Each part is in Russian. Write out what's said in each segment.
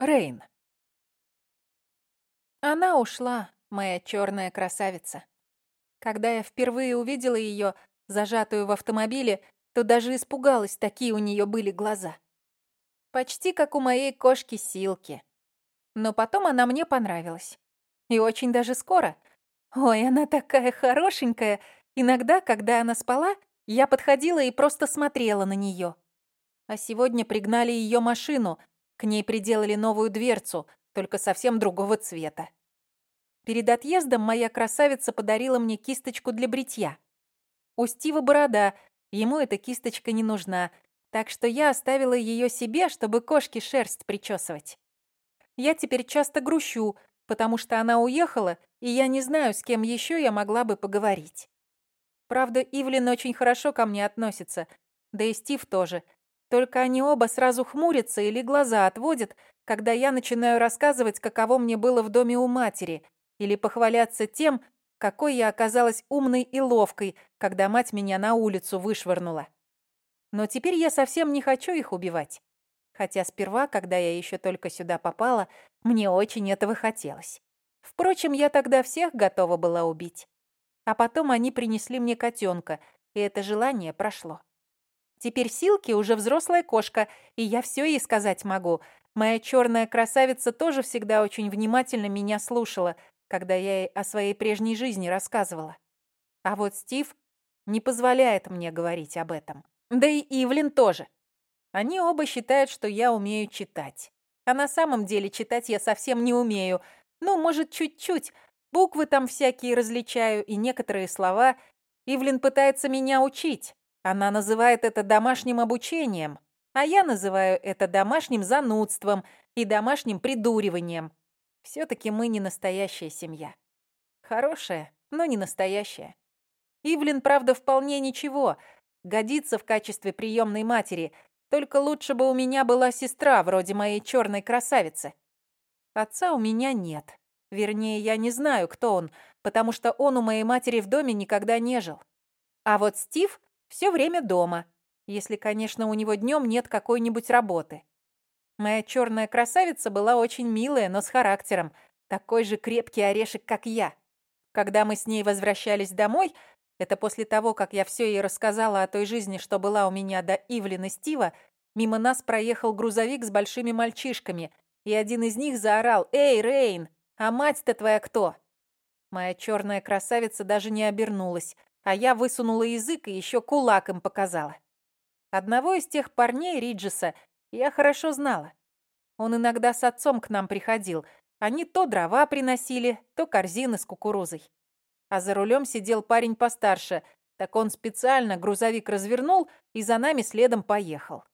Рейн. Она ушла, моя черная красавица. Когда я впервые увидела ее, зажатую в автомобиле, то даже испугалась, такие у нее были глаза. Почти как у моей кошки Силки. Но потом она мне понравилась. И очень даже скоро. Ой, она такая хорошенькая. Иногда, когда она спала, я подходила и просто смотрела на нее. А сегодня пригнали ее машину, к ней приделали новую дверцу, только совсем другого цвета. Перед отъездом моя красавица подарила мне кисточку для бритья. У Стива борода, ему эта кисточка не нужна, так что я оставила ее себе, чтобы кошке шерсть причесывать. Я теперь часто грущу, потому что она уехала, и я не знаю, с кем еще я могла бы поговорить. Правда, Ивлин очень хорошо ко мне относится, да и Стив тоже, только они оба сразу хмурятся или глаза отводят, когда я начинаю рассказывать, каково мне было в доме у матери, или похваляться тем, какой я оказалась умной и ловкой, когда мать меня на улицу вышвырнула. Но теперь я совсем не хочу их убивать. Хотя сперва, когда я еще только сюда попала, мне очень этого хотелось. Впрочем, я тогда всех готова была убить. А потом они принесли мне котенка, и это желание прошло. Теперь Силки уже взрослая кошка, и я все ей сказать могу. Моя черная красавица тоже всегда очень внимательно меня слушала, когда я ей о своей прежней жизни рассказывала. А вот Стив не позволяет мне говорить об этом. Да и Ивлин тоже. Они оба считают, что я умею читать. А на самом деле читать я совсем не умею. Ну, может, чуть-чуть. Буквы там всякие различаю и некоторые слова. Ивлин пытается меня учить. Она называет это домашним обучением, а я называю это домашним занудством и домашним придуриванием. Все-таки мы не настоящая семья. Хорошая, но не настоящая. Ивлин, правда, вполне ничего, годится в качестве приемной матери, только лучше бы у меня была сестра, вроде моей черной красавицы. Отца у меня нет. Вернее, я не знаю, кто он, потому что он у моей матери в доме никогда не жил. А вот Стив все время дома, если, конечно, у него днем нет какой-нибудь работы. Моя черная красавица была очень милая, но с характером, такой же крепкий орешек, как я. Когда мы с ней возвращались домой, это после того, как я все ей рассказала о той жизни, что была у меня до Ивлина Стива, мимо нас проехал грузовик с большими мальчишками, и один из них заорал «Эй, Рейн, а мать-то твоя кто?» Моя черная красавица даже не обернулась, а я высунула язык и еще кулак им показала. Одного из тех парней, Риджеса, я хорошо знала. Он иногда с отцом к нам приходил. Они то дрова приносили, то корзины с кукурузой. А за рулем сидел парень постарше, так он специально грузовик развернул и за нами следом поехал.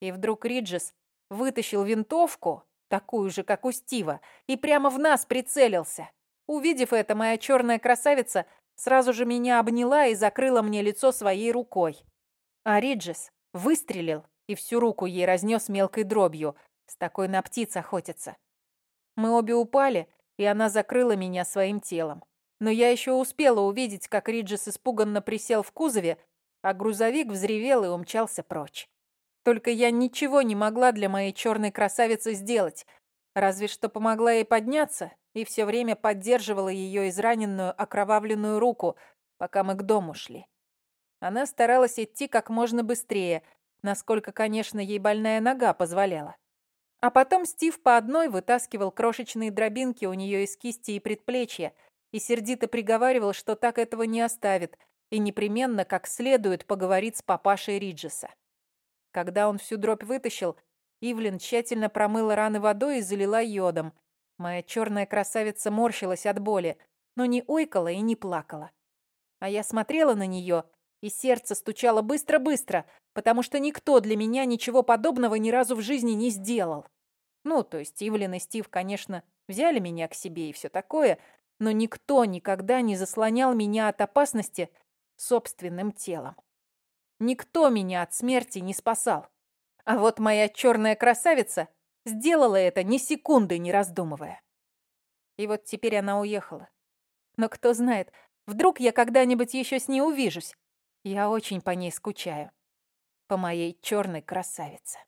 И вдруг Риджес вытащил винтовку, такую же, как у Стива, и прямо в нас прицелился. Увидев это, моя черная красавица Сразу же меня обняла и закрыла мне лицо своей рукой. А Риджес выстрелил и всю руку ей разнес мелкой дробью. С такой на птиц охотятся. Мы обе упали, и она закрыла меня своим телом. Но я еще успела увидеть, как Риджес испуганно присел в кузове, а грузовик взревел и умчался прочь. Только я ничего не могла для моей черной красавицы сделать, разве что помогла ей подняться и все время поддерживала ее израненную окровавленную руку, пока мы к дому шли. Она старалась идти как можно быстрее, насколько, конечно, ей больная нога позволяла. А потом Стив по одной вытаскивал крошечные дробинки у нее из кисти и предплечья и сердито приговаривал, что так этого не оставит и непременно как следует поговорит с папашей Риджеса. Когда он всю дробь вытащил, Ивлин тщательно промыла раны водой и залила йодом, Моя черная красавица морщилась от боли, но не ойкала и не плакала. А я смотрела на нее, и сердце стучало быстро-быстро, потому что никто для меня ничего подобного ни разу в жизни не сделал. Ну, то есть Ивлин и Стив, конечно, взяли меня к себе и все такое, но никто никогда не заслонял меня от опасности собственным телом. Никто меня от смерти не спасал. А вот моя черная красавица Сделала это ни секунды не раздумывая. И вот теперь она уехала. Но кто знает, вдруг я когда-нибудь еще с ней увижусь. Я очень по ней скучаю. По моей черной красавице.